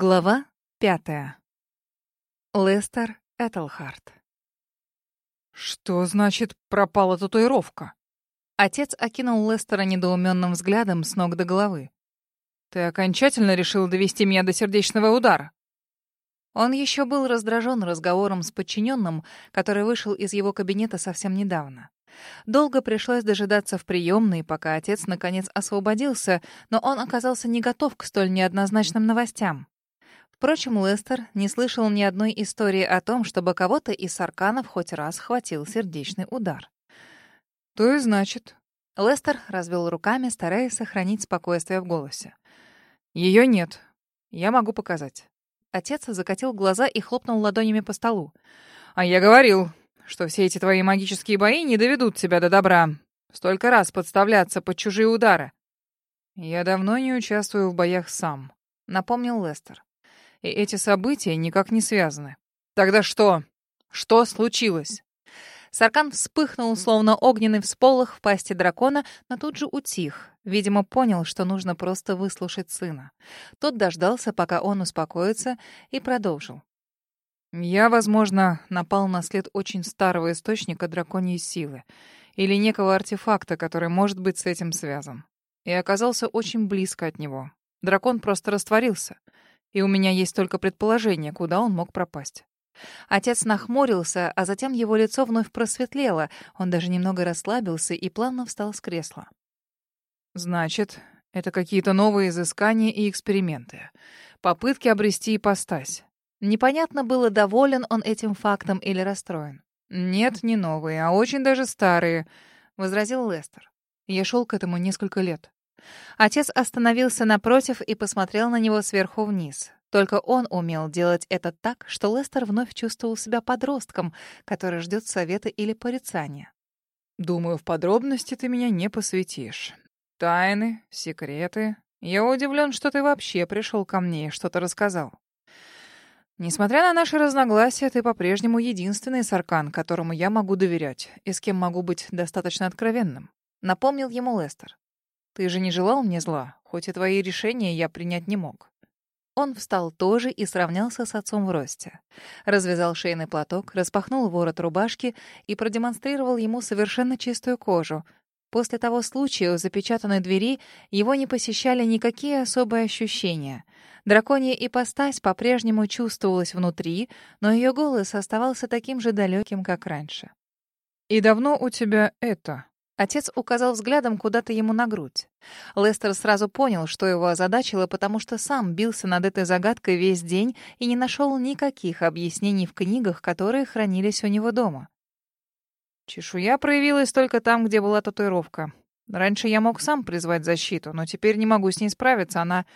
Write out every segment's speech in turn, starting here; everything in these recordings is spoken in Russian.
Глава пятая. Лестер Этельхарт. «Что значит пропала татуировка?» Отец окинул Лестера недоуменным взглядом с ног до головы. «Ты окончательно решил довести меня до сердечного удара?» Он еще был раздражен разговором с подчиненным, который вышел из его кабинета совсем недавно. Долго пришлось дожидаться в приемной, пока отец наконец освободился, но он оказался не готов к столь неоднозначным новостям. Впрочем, Лестер не слышал ни одной истории о том, чтобы кого-то из арканов хоть раз хватил сердечный удар. «То и значит». Лестер развел руками, стараясь сохранить спокойствие в голосе. «Ее нет. Я могу показать». Отец закатил глаза и хлопнул ладонями по столу. «А я говорил, что все эти твои магические бои не доведут тебя до добра. Столько раз подставляться под чужие удары». «Я давно не участвую в боях сам», — напомнил Лестер и эти события никак не связаны. Тогда что? Что случилось? Саркан вспыхнул, словно огненный всполох в пасти дракона, но тут же утих. Видимо, понял, что нужно просто выслушать сына. Тот дождался, пока он успокоится, и продолжил. «Я, возможно, напал на след очень старого источника драконьей силы или некого артефакта, который может быть с этим связан. И оказался очень близко от него. Дракон просто растворился и у меня есть только предположение, куда он мог пропасть. Отец нахмурился, а затем его лицо вновь просветлело. Он даже немного расслабился и плавно встал с кресла. «Значит, это какие-то новые изыскания и эксперименты. Попытки обрести ипостась». Непонятно было, доволен он этим фактом или расстроен. «Нет, не новые, а очень даже старые», — возразил Лестер. «Я шел к этому несколько лет. Отец остановился напротив и посмотрел на него сверху вниз. Только он умел делать это так, что Лестер вновь чувствовал себя подростком, который ждет совета или порицания. «Думаю, в подробности ты меня не посвятишь. Тайны, секреты. Я удивлен, что ты вообще пришел ко мне и что-то рассказал. Несмотря на наши разногласия, ты по-прежнему единственный саркан, которому я могу доверять и с кем могу быть достаточно откровенным», — напомнил ему Лестер. Ты же не желал мне зла, хоть и твои решения я принять не мог. Он встал тоже и сравнялся с отцом в росте. Развязал шейный платок, распахнул ворот рубашки и продемонстрировал ему совершенно чистую кожу. После того случая у запечатанной двери его не посещали никакие особые ощущения. Драконья ипостась по-прежнему чувствовалась внутри, но ее голос оставался таким же далеким, как раньше. «И давно у тебя это?» Отец указал взглядом куда-то ему на грудь. Лестер сразу понял, что его озадачило, потому что сам бился над этой загадкой весь день и не нашел никаких объяснений в книгах, которые хранились у него дома. Чешуя проявилась только там, где была татуировка. Раньше я мог сам призвать защиту, но теперь не могу с ней справиться, она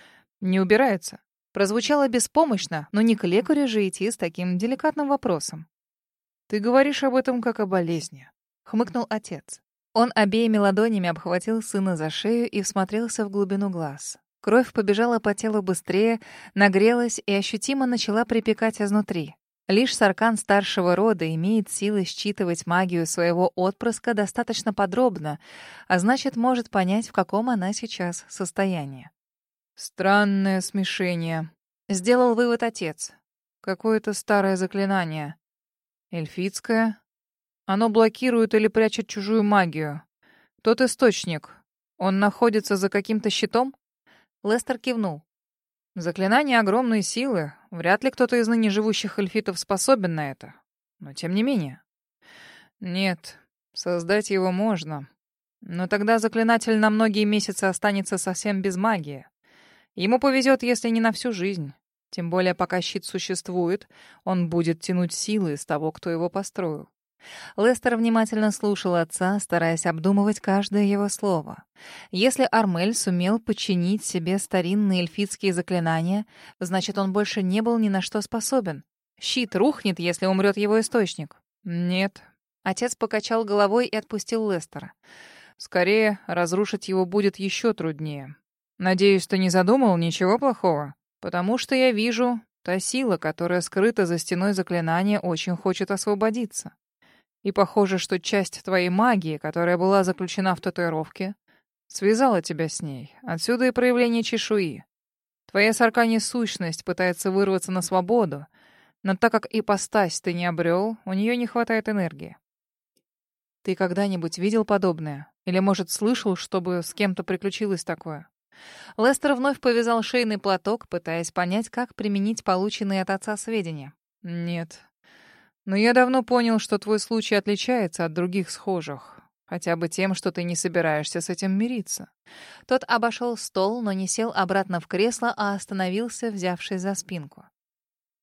не убирается. Прозвучало беспомощно, но не к лекарю же идти с таким деликатным вопросом. «Ты говоришь об этом как о болезни», — хмыкнул отец. Он обеими ладонями обхватил сына за шею и всмотрелся в глубину глаз. Кровь побежала по телу быстрее, нагрелась и ощутимо начала припекать изнутри. Лишь Саркан старшего рода имеет силы считывать магию своего отпрыска достаточно подробно, а значит, может понять, в каком она сейчас состоянии. «Странное смешение», — сделал вывод отец. «Какое-то старое заклинание. Эльфитское, оно блокирует или прячет чужую магию. Тот источник, он находится за каким-то щитом? Лестер кивнул. Заклинание огромной силы. Вряд ли кто-то из ныне живущих эльфитов способен на это. Но тем не менее. Нет, создать его можно. Но тогда заклинатель на многие месяцы останется совсем без магии. Ему повезет, если не на всю жизнь. Тем более, пока щит существует, он будет тянуть силы из того, кто его построил. Лестер внимательно слушал отца, стараясь обдумывать каждое его слово. Если Армель сумел подчинить себе старинные эльфитские заклинания, значит, он больше не был ни на что способен. Щит рухнет, если умрет его источник. Нет. Отец покачал головой и отпустил Лестера. Скорее, разрушить его будет еще труднее. Надеюсь, ты не задумал ничего плохого, потому что я вижу, та сила, которая скрыта за стеной заклинания, очень хочет освободиться. И похоже, что часть твоей магии, которая была заключена в татуировке, связала тебя с ней. Отсюда и проявление чешуи. Твоя сарканья сущность пытается вырваться на свободу, но так как ипостась ты не обрел, у нее не хватает энергии. Ты когда-нибудь видел подобное? Или, может, слышал, чтобы с кем-то приключилось такое? Лестер вновь повязал шейный платок, пытаясь понять, как применить полученные от отца сведения. Нет. Но я давно понял, что твой случай отличается от других схожих. Хотя бы тем, что ты не собираешься с этим мириться. Тот обошел стол, но не сел обратно в кресло, а остановился, взявшись за спинку.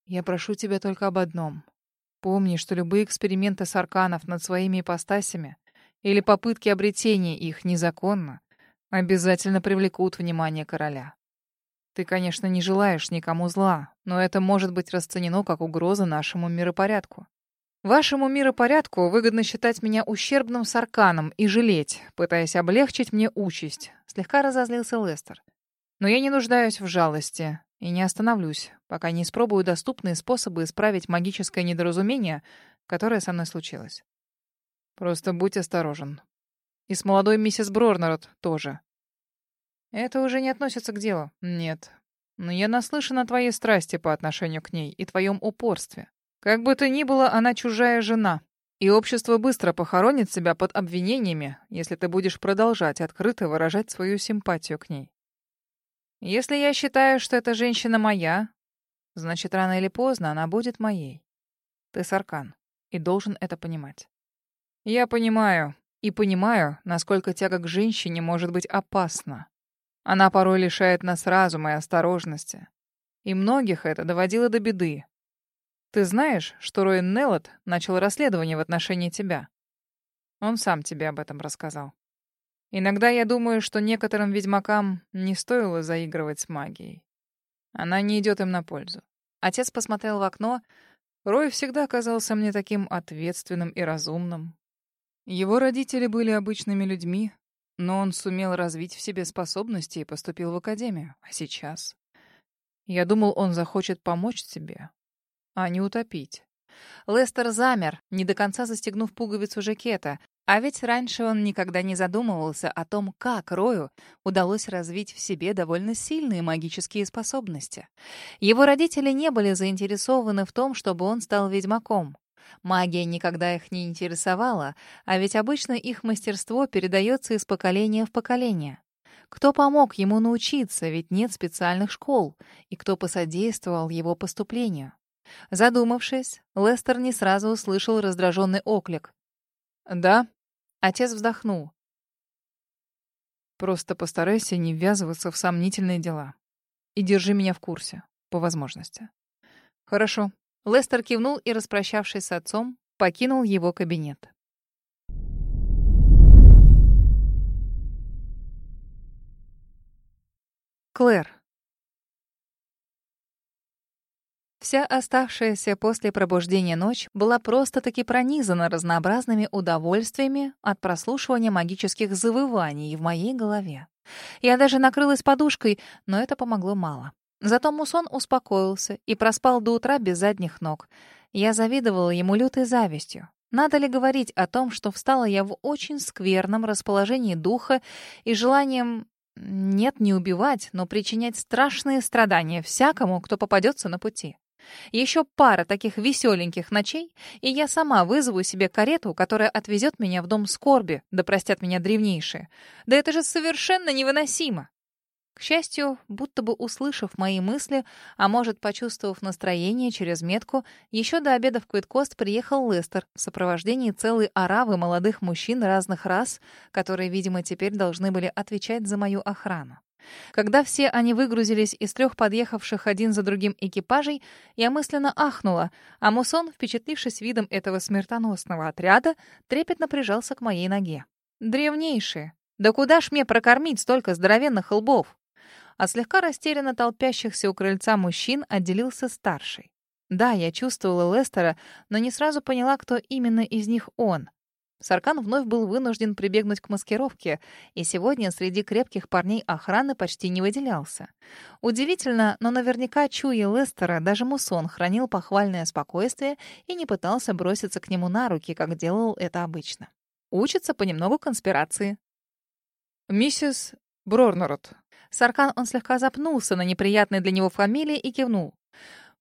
Я прошу тебя только об одном. Помни, что любые эксперименты сарканов над своими ипостасями или попытки обретения их незаконно обязательно привлекут внимание короля. Ты, конечно, не желаешь никому зла, но это может быть расценено как угроза нашему миропорядку. Вашему миропорядку выгодно считать меня ущербным сарканом и жалеть, пытаясь облегчить мне участь. Слегка разозлился Лестер. Но я не нуждаюсь в жалости и не остановлюсь, пока не испробую доступные способы исправить магическое недоразумение, которое со мной случилось. Просто будь осторожен. И с молодой миссис Брорнерот тоже. Это уже не относится к делу. Нет. Но я наслышан о твоей страсти по отношению к ней и твоем упорстве. Как бы то ни было, она чужая жена. И общество быстро похоронит себя под обвинениями, если ты будешь продолжать открыто выражать свою симпатию к ней. Если я считаю, что эта женщина моя, значит, рано или поздно она будет моей. Ты Саркан, и должен это понимать. Я понимаю, и понимаю, насколько тяга к женщине может быть опасна. Она порой лишает нас разума и осторожности. И многих это доводило до беды, ты знаешь, что Роин Неллот начал расследование в отношении тебя? Он сам тебе об этом рассказал. Иногда я думаю, что некоторым ведьмакам не стоило заигрывать с магией. Она не идет им на пользу. Отец посмотрел в окно. Рой всегда казался мне таким ответственным и разумным. Его родители были обычными людьми, но он сумел развить в себе способности и поступил в академию. А сейчас? Я думал, он захочет помочь тебе, а не утопить. Лестер замер, не до конца застегнув пуговицу жакета, а ведь раньше он никогда не задумывался о том, как Рою удалось развить в себе довольно сильные магические способности. Его родители не были заинтересованы в том, чтобы он стал ведьмаком. Магия никогда их не интересовала, а ведь обычно их мастерство передается из поколения в поколение. Кто помог ему научиться, ведь нет специальных школ, и кто посодействовал его поступлению? Задумавшись, Лестер не сразу услышал раздраженный оклик. «Да?» Отец вздохнул. «Просто постарайся не ввязываться в сомнительные дела. И держи меня в курсе, по возможности». «Хорошо». Лестер кивнул и, распрощавшись с отцом, покинул его кабинет. Клэр. Вся оставшаяся после пробуждения ночь была просто-таки пронизана разнообразными удовольствиями от прослушивания магических завываний в моей голове. Я даже накрылась подушкой, но это помогло мало. Зато Мусон успокоился и проспал до утра без задних ног. Я завидовала ему лютой завистью. Надо ли говорить о том, что встала я в очень скверном расположении духа и желанием нет, не убивать, но причинять страшные страдания всякому, кто попадется на пути. Еще пара таких веселеньких ночей, и я сама вызову себе карету, которая отвезет меня в дом скорби, да простят меня древнейшие. Да это же совершенно невыносимо. К счастью, будто бы услышав мои мысли, а может, почувствовав настроение через метку, еще до обеда в Квиткост приехал Лестер в сопровождении целой оравы молодых мужчин разных рас, которые, видимо, теперь должны были отвечать за мою охрану. Когда все они выгрузились из трех подъехавших один за другим экипажей, я мысленно ахнула, а Мусон, впечатлившись видом этого смертоносного отряда, трепетно прижался к моей ноге. «Древнейшие! Да куда ж мне прокормить столько здоровенных лбов?» А слегка растерянно толпящихся у крыльца мужчин отделился старший. Да, я чувствовала Лестера, но не сразу поняла, кто именно из них он. Саркан вновь был вынужден прибегнуть к маскировке, и сегодня среди крепких парней охраны почти не выделялся. Удивительно, но наверняка, чуя Лестера, даже Мусон хранил похвальное спокойствие и не пытался броситься к нему на руки, как делал это обычно. Учится понемногу конспирации. «Миссис Брорнорот». Саркан он слегка запнулся на неприятной для него фамилии и кивнул.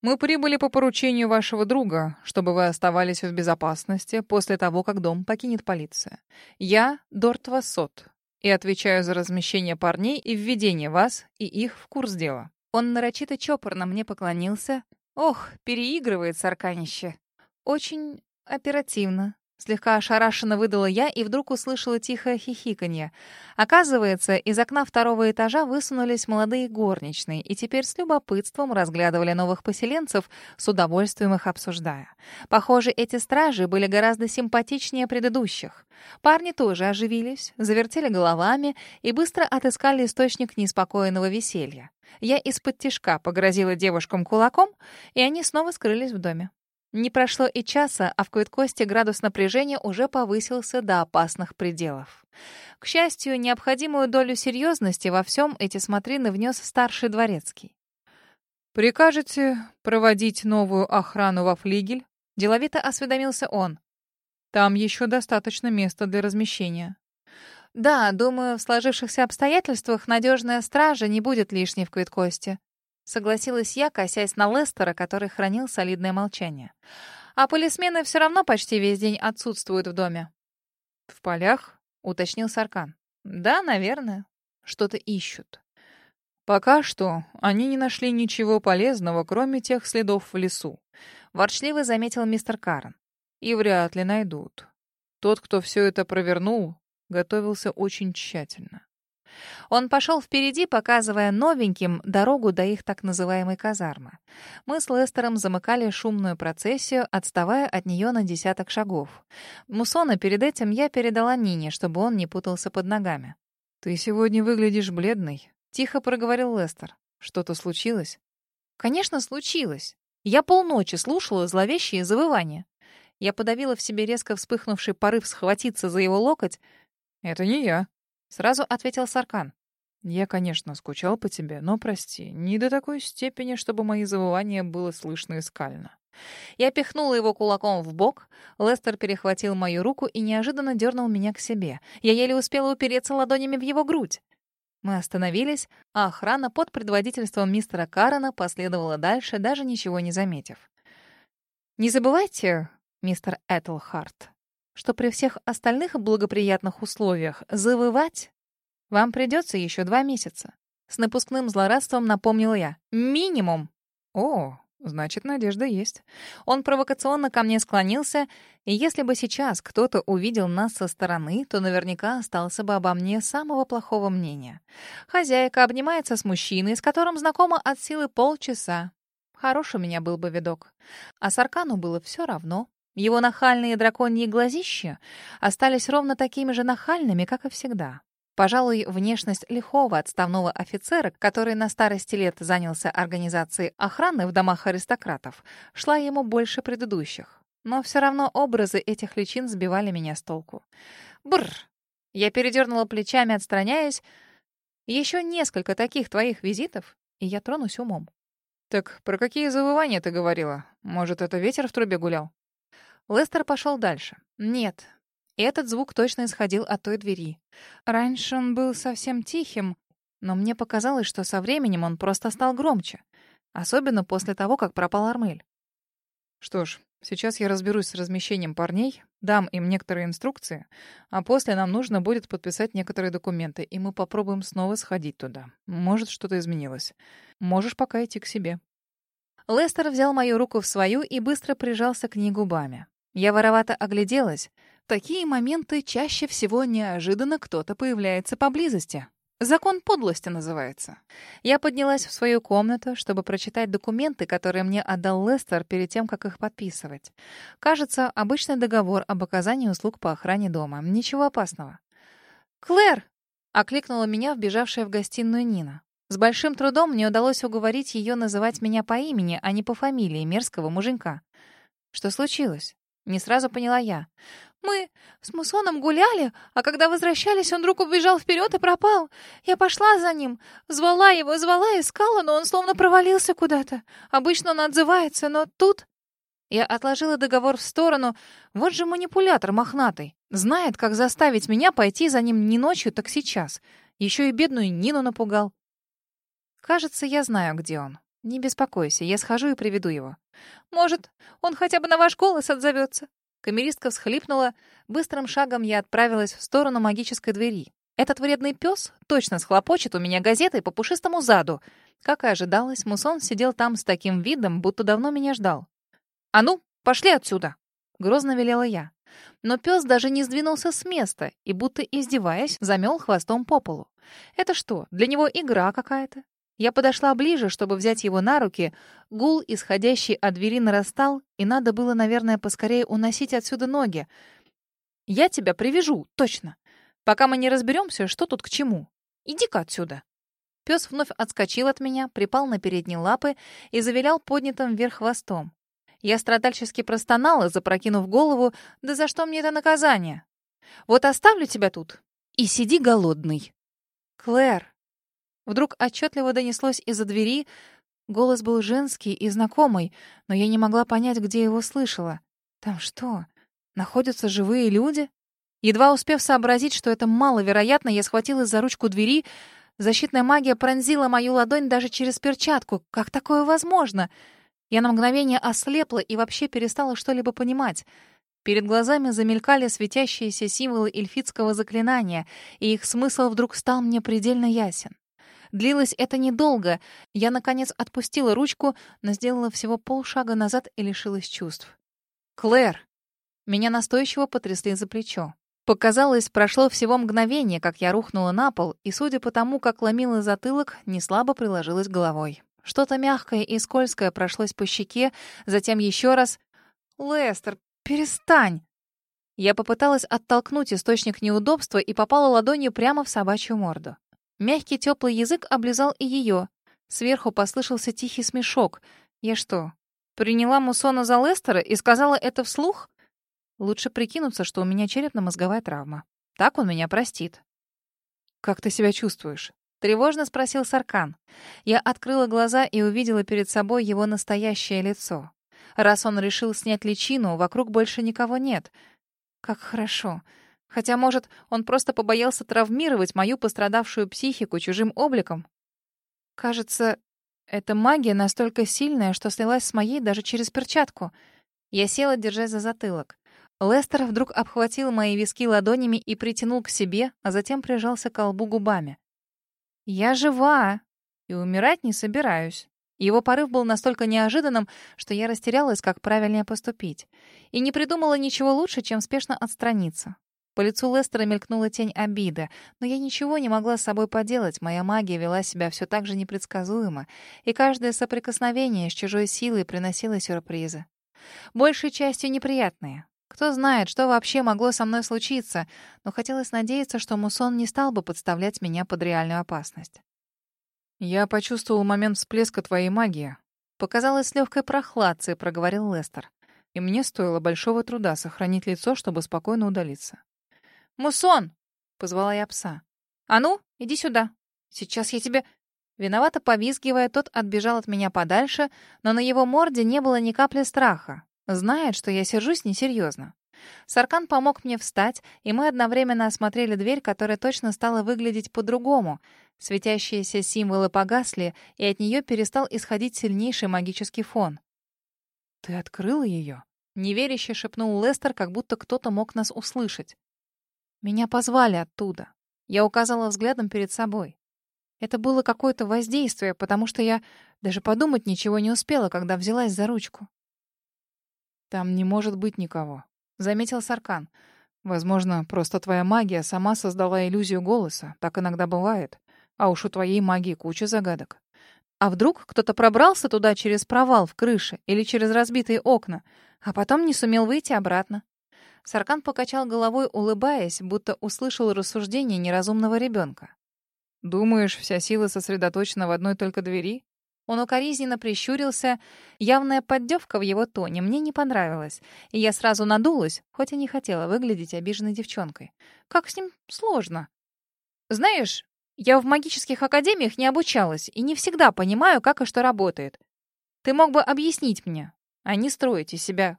Мы прибыли по поручению вашего друга, чтобы вы оставались в безопасности после того, как дом покинет полиция. Я Дорт Вассот и отвечаю за размещение парней и введение вас и их в курс дела. Он нарочито чопорно мне поклонился. Ох, переигрывает сарканище. Очень оперативно. Слегка ошарашенно выдала я и вдруг услышала тихое хихиканье. Оказывается, из окна второго этажа высунулись молодые горничные и теперь с любопытством разглядывали новых поселенцев, с удовольствием их обсуждая. Похоже, эти стражи были гораздо симпатичнее предыдущих. Парни тоже оживились, завертели головами и быстро отыскали источник неспокойного веселья. Я из-под тишка погрозила девушкам кулаком, и они снова скрылись в доме. Не прошло и часа, а в Квиткосте градус напряжения уже повысился до опасных пределов. К счастью, необходимую долю серьезности во всем эти смотрины внес старший дворецкий. «Прикажете проводить новую охрану во флигель?» Деловито осведомился он. «Там еще достаточно места для размещения». «Да, думаю, в сложившихся обстоятельствах надежная стража не будет лишней в Квиткосте. Согласилась я, косясь на Лестера, который хранил солидное молчание. А полисмены все равно почти весь день отсутствуют в доме. «В полях?» — уточнил Саркан. «Да, наверное. Что-то ищут». «Пока что они не нашли ничего полезного, кроме тех следов в лесу», — ворчливо заметил мистер Карн. «И вряд ли найдут. Тот, кто все это провернул, готовился очень тщательно. Он пошел впереди, показывая новеньким дорогу до их так называемой казармы. Мы с Лестером замыкали шумную процессию, отставая от нее на десяток шагов. Мусона перед этим я передала Нине, чтобы он не путался под ногами. «Ты сегодня выглядишь бледной», — тихо проговорил Лестер. «Что-то случилось?» «Конечно, случилось. Я полночи слушала зловещие завывания. Я подавила в себе резко вспыхнувший порыв схватиться за его локоть. «Это не я», Сразу ответил Саркан. «Я, конечно, скучал по тебе, но, прости, не до такой степени, чтобы мои завывания было слышно и скально». Я пихнула его кулаком в бок. Лестер перехватил мою руку и неожиданно дернул меня к себе. Я еле успела упереться ладонями в его грудь. Мы остановились, а охрана под предводительством мистера Каррена последовала дальше, даже ничего не заметив. «Не забывайте, мистер Этлхарт, что при всех остальных благоприятных условиях завывать вам придется еще два месяца. С напускным злорадством напомнил я. Минимум. О, значит, надежда есть. Он провокационно ко мне склонился, и если бы сейчас кто-то увидел нас со стороны, то наверняка остался бы обо мне самого плохого мнения. Хозяйка обнимается с мужчиной, с которым знакома от силы полчаса. Хороший у меня был бы видок. А Саркану было все равно. Его нахальные драконьи глазища остались ровно такими же нахальными, как и всегда. Пожалуй, внешность лихого отставного офицера, который на старости лет занялся организацией охраны в домах аристократов, шла ему больше предыдущих. Но все равно образы этих личин сбивали меня с толку. Бррр! Я передернула плечами, отстраняясь. Еще несколько таких твоих визитов, и я тронусь умом. «Так про какие завывания ты говорила? Может, это ветер в трубе гулял?» Лестер пошел дальше. Нет, этот звук точно исходил от той двери. Раньше он был совсем тихим, но мне показалось, что со временем он просто стал громче. Особенно после того, как пропал Армель. Что ж, сейчас я разберусь с размещением парней, дам им некоторые инструкции, а после нам нужно будет подписать некоторые документы, и мы попробуем снова сходить туда. Может, что-то изменилось. Можешь пока идти к себе. Лестер взял мою руку в свою и быстро прижался к ней губами. Я воровато огляделась. В такие моменты чаще всего неожиданно кто-то появляется поблизости. Закон подлости называется. Я поднялась в свою комнату, чтобы прочитать документы, которые мне отдал Лестер перед тем, как их подписывать. Кажется, обычный договор об оказании услуг по охране дома. Ничего опасного. «Клэр!» — окликнула меня вбежавшая в гостиную Нина. С большим трудом мне удалось уговорить ее называть меня по имени, а не по фамилии мерзкого муженька. Что случилось? Не сразу поняла я. «Мы с Мусоном гуляли, а когда возвращались, он вдруг убежал вперед и пропал. Я пошла за ним, звала его, звала, искала, но он словно провалился куда-то. Обычно он отзывается, но тут...» Я отложила договор в сторону. Вот же манипулятор мохнатый. Знает, как заставить меня пойти за ним не ночью, так сейчас. Еще и бедную Нину напугал. Кажется, я знаю, где он. Не беспокойся, я схожу и приведу его. Может, он хотя бы на ваш голос отзовется. Камеристка всхлипнула. Быстрым шагом я отправилась в сторону магической двери. Этот вредный пес точно схлопочет у меня газетой по пушистому заду. Как и ожидалось, Мусон сидел там с таким видом, будто давно меня ждал. «А ну, пошли отсюда!» — грозно велела я. Но пес даже не сдвинулся с места и, будто издеваясь, замел хвостом по полу. Это что, для него игра какая-то? Я подошла ближе, чтобы взять его на руки. Гул, исходящий от двери, нарастал, и надо было, наверное, поскорее уносить отсюда ноги. «Я тебя привяжу, точно. Пока мы не разберемся, что тут к чему. Иди-ка отсюда». Пес вновь отскочил от меня, припал на передние лапы и завилял поднятым вверх хвостом. Я страдальчески простонала, запрокинув голову, «Да за что мне это наказание? Вот оставлю тебя тут и сиди голодный». «Клэр!» Вдруг отчетливо донеслось из-за двери. Голос был женский и знакомый, но я не могла понять, где его слышала. Там что, находятся живые люди? Едва успев сообразить, что это маловероятно, я схватилась за ручку двери. Защитная магия пронзила мою ладонь даже через перчатку. Как такое возможно? Я на мгновение ослепла и вообще перестала что-либо понимать. Перед глазами замелькали светящиеся символы эльфитского заклинания, и их смысл вдруг стал мне предельно ясен. Длилось это недолго. Я, наконец, отпустила ручку, но сделала всего полшага назад и лишилась чувств. «Клэр!» Меня настойчиво потрясли за плечо. Показалось, прошло всего мгновение, как я рухнула на пол, и, судя по тому, как ломила затылок, неслабо приложилась головой. Что-то мягкое и скользкое прошлось по щеке, затем еще раз. «Лестер, перестань!» Я попыталась оттолкнуть источник неудобства и попала ладонью прямо в собачью морду. Мягкий теплый язык облизал и ее. Сверху послышался тихий смешок. Я что, приняла Мусона за Лестера и сказала это вслух? Лучше прикинуться, что у меня черепно-мозговая травма. Так он меня простит. «Как ты себя чувствуешь?» — тревожно спросил Саркан. Я открыла глаза и увидела перед собой его настоящее лицо. Раз он решил снять личину, вокруг больше никого нет. Как хорошо. Хотя, может, он просто побоялся травмировать мою пострадавшую психику чужим обликом? Кажется, эта магия настолько сильная, что слилась с моей даже через перчатку. Я села, держась за затылок. Лестер вдруг обхватил мои виски ладонями и притянул к себе, а затем прижался к колбу губами. «Я жива и умирать не собираюсь». Его порыв был настолько неожиданным, что я растерялась, как правильнее поступить. И не придумала ничего лучше, чем спешно отстраниться. По лицу Лестера мелькнула тень обиды, но я ничего не могла с собой поделать, моя магия вела себя все так же непредсказуемо, и каждое соприкосновение с чужой силой приносило сюрпризы. Большей частью неприятные. Кто знает, что вообще могло со мной случиться, но хотелось надеяться, что Мусон не стал бы подставлять меня под реальную опасность. «Я почувствовал момент всплеска твоей магии», — показалось легкой прохладцей, проговорил Лестер. «И мне стоило большого труда сохранить лицо, чтобы спокойно удалиться. «Мусон!» — позвала я пса. «А ну, иди сюда. Сейчас я тебе...» Виновато повизгивая, тот отбежал от меня подальше, но на его морде не было ни капли страха. Знает, что я сержусь несерьезно. Саркан помог мне встать, и мы одновременно осмотрели дверь, которая точно стала выглядеть по-другому. Светящиеся символы погасли, и от нее перестал исходить сильнейший магический фон. «Ты открыла ее?» — неверяще шепнул Лестер, как будто кто-то мог нас услышать. Меня позвали оттуда. Я указала взглядом перед собой. Это было какое-то воздействие, потому что я даже подумать ничего не успела, когда взялась за ручку. «Там не может быть никого», — заметил Саркан. «Возможно, просто твоя магия сама создала иллюзию голоса. Так иногда бывает. А уж у твоей магии куча загадок. А вдруг кто-то пробрался туда через провал в крыше или через разбитые окна, а потом не сумел выйти обратно? Саркан покачал головой, улыбаясь, будто услышал рассуждение неразумного ребенка. «Думаешь, вся сила сосредоточена в одной только двери?» Он укоризненно прищурился. Явная поддевка в его тоне мне не понравилась, и я сразу надулась, хоть и не хотела выглядеть обиженной девчонкой. Как с ним сложно. Знаешь, я в магических академиях не обучалась и не всегда понимаю, как и что работает. Ты мог бы объяснить мне, а не строить из себя...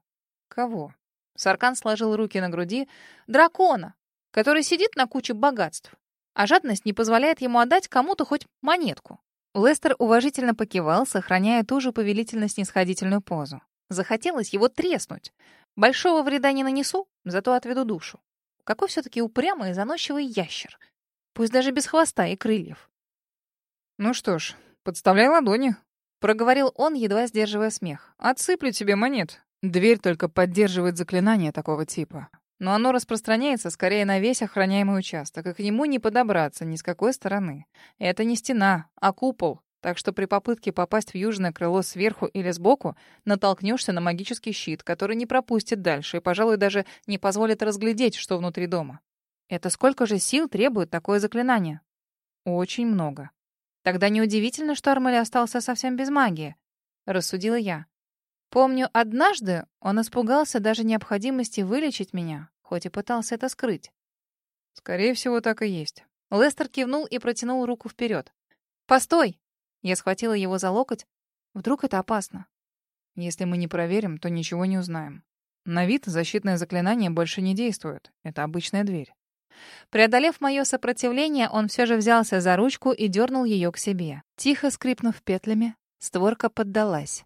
Кого? Саркан сложил руки на груди. «Дракона, который сидит на куче богатств, а жадность не позволяет ему отдать кому-то хоть монетку. Лестер уважительно покивал, сохраняя ту же повелительно-снисходительную позу. Захотелось его треснуть. Большого вреда не нанесу, зато отведу душу. Какой все-таки упрямый и заносчивый ящер. Пусть даже без хвоста и крыльев. «Ну что ж, подставляй ладони», — проговорил он, едва сдерживая смех. «Отсыплю тебе монет. Дверь только поддерживает заклинание такого типа. Но оно распространяется скорее на весь охраняемый участок, и к нему не подобраться ни с какой стороны. Это не стена, а купол, так что при попытке попасть в южное крыло сверху или сбоку натолкнешься на магический щит, который не пропустит дальше и, пожалуй, даже не позволит разглядеть, что внутри дома. Это сколько же сил требует такое заклинание? Очень много. Тогда неудивительно, что Армель остался совсем без магии, рассудила я. Помню, однажды он испугался даже необходимости вылечить меня, хоть и пытался это скрыть. Скорее всего, так и есть. Лестер кивнул и протянул руку вперед. «Постой!» Я схватила его за локоть. Вдруг это опасно? Если мы не проверим, то ничего не узнаем. На вид защитное заклинание больше не действует. Это обычная дверь. Преодолев мое сопротивление, он все же взялся за ручку и дернул ее к себе. Тихо скрипнув петлями, створка поддалась.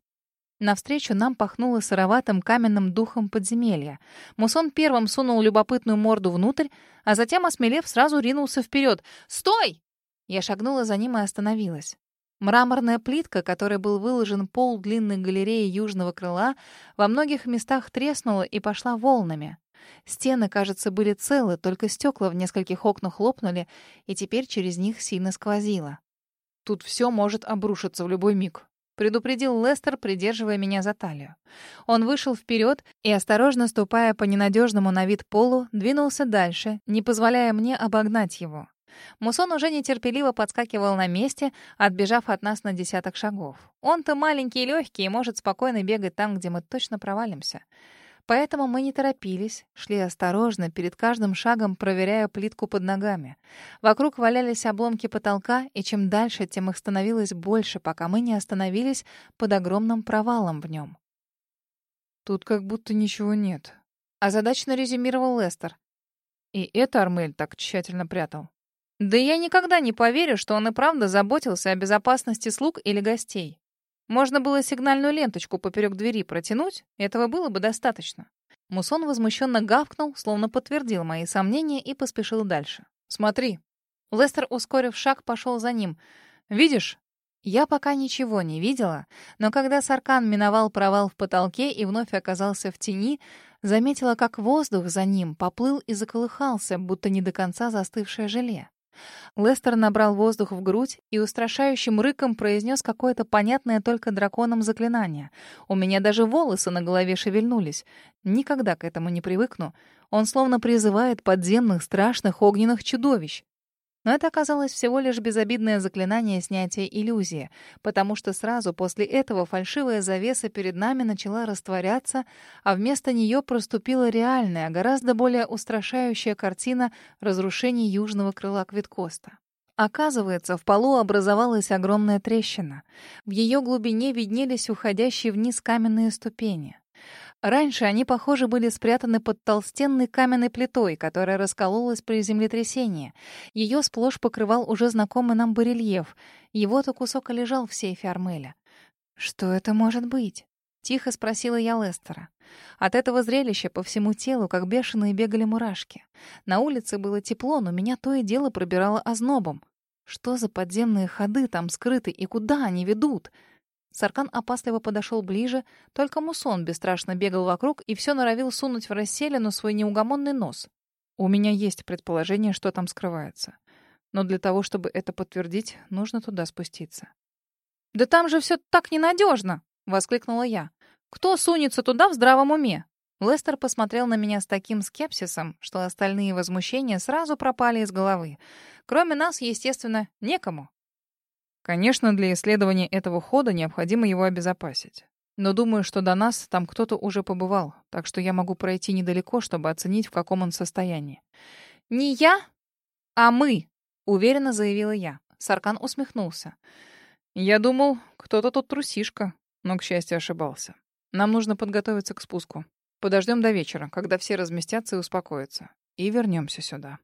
Навстречу нам пахнуло сыроватым каменным духом подземелья. Мусон первым сунул любопытную морду внутрь, а затем, осмелев, сразу ринулся вперед. «Стой!» Я шагнула за ним и остановилась. Мраморная плитка, которой был выложен пол длинной галереи южного крыла, во многих местах треснула и пошла волнами. Стены, кажется, были целы, только стекла в нескольких окнах лопнули, и теперь через них сильно сквозило. «Тут все может обрушиться в любой миг», — предупредил Лестер, придерживая меня за талию. Он вышел вперед и, осторожно ступая по ненадежному на вид полу, двинулся дальше, не позволяя мне обогнать его. Мусон уже нетерпеливо подскакивал на месте, отбежав от нас на десяток шагов. Он-то маленький и легкий и может спокойно бегать там, где мы точно провалимся. Поэтому мы не торопились, шли осторожно, перед каждым шагом проверяя плитку под ногами. Вокруг валялись обломки потолка, и чем дальше, тем их становилось больше, пока мы не остановились под огромным провалом в нем. «Тут как будто ничего нет», — озадачно резюмировал Лестер. «И это Армель так тщательно прятал». Да я никогда не поверю, что он и правда заботился о безопасности слуг или гостей. Можно было сигнальную ленточку поперек двери протянуть, этого было бы достаточно. Мусон возмущенно гавкнул, словно подтвердил мои сомнения и поспешил дальше. «Смотри». Лестер, ускорив шаг, пошел за ним. «Видишь?» Я пока ничего не видела, но когда Саркан миновал провал в потолке и вновь оказался в тени, заметила, как воздух за ним поплыл и заколыхался, будто не до конца застывшее желе. Лестер набрал воздух в грудь и устрашающим рыком произнес какое-то понятное только драконам заклинание. У меня даже волосы на голове шевельнулись. Никогда к этому не привыкну. Он словно призывает подземных страшных огненных чудовищ. Но это оказалось всего лишь безобидное заклинание снятия иллюзии, потому что сразу после этого фальшивая завеса перед нами начала растворяться, а вместо нее проступила реальная, гораздо более устрашающая картина разрушений южного крыла Квиткоста. Оказывается, в полу образовалась огромная трещина. В ее глубине виднелись уходящие вниз каменные ступени. Раньше они, похоже, были спрятаны под толстенной каменной плитой, которая раскололась при землетрясении. Ее сплошь покрывал уже знакомый нам барельеф. Его-то кусок и лежал в сейфе Армеля. «Что это может быть?» — тихо спросила я Лестера. От этого зрелища по всему телу, как бешеные, бегали мурашки. На улице было тепло, но меня то и дело пробирало ознобом. Что за подземные ходы там скрыты и куда они ведут?» Саркан опасливо подошел ближе, только Мусон бесстрашно бегал вокруг и все норовил сунуть в расселину свой неугомонный нос. У меня есть предположение, что там скрывается. Но для того, чтобы это подтвердить, нужно туда спуститься. «Да там же все так ненадежно!» — воскликнула я. «Кто сунется туда в здравом уме?» Лестер посмотрел на меня с таким скепсисом, что остальные возмущения сразу пропали из головы. Кроме нас, естественно, некому. Конечно, для исследования этого хода необходимо его обезопасить. Но думаю, что до нас там кто-то уже побывал, так что я могу пройти недалеко, чтобы оценить, в каком он состоянии. «Не я, а мы», — уверенно заявила я. Саркан усмехнулся. «Я думал, кто-то тут трусишка, но, к счастью, ошибался. Нам нужно подготовиться к спуску. Подождем до вечера, когда все разместятся и успокоятся, и вернемся сюда».